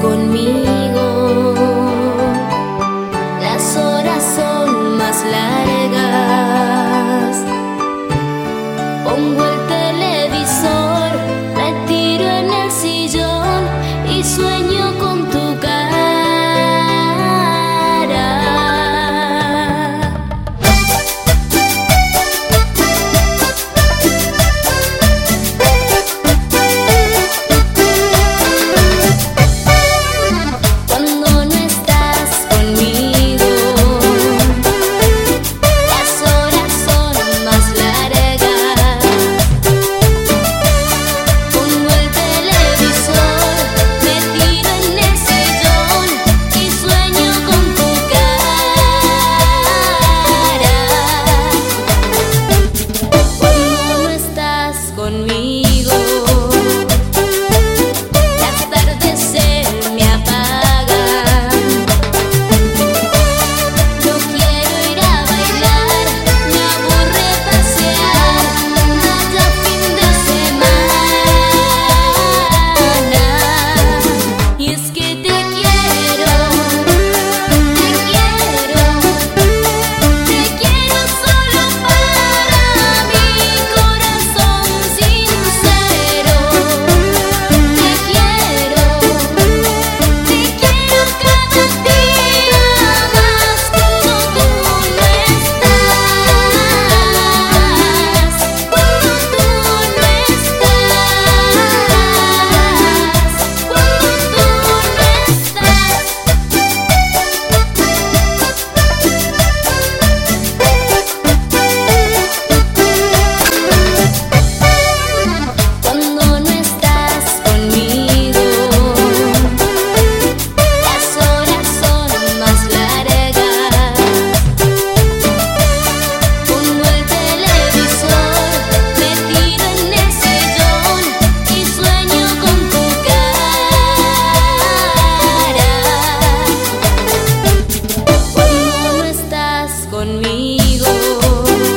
conmigo. contigo.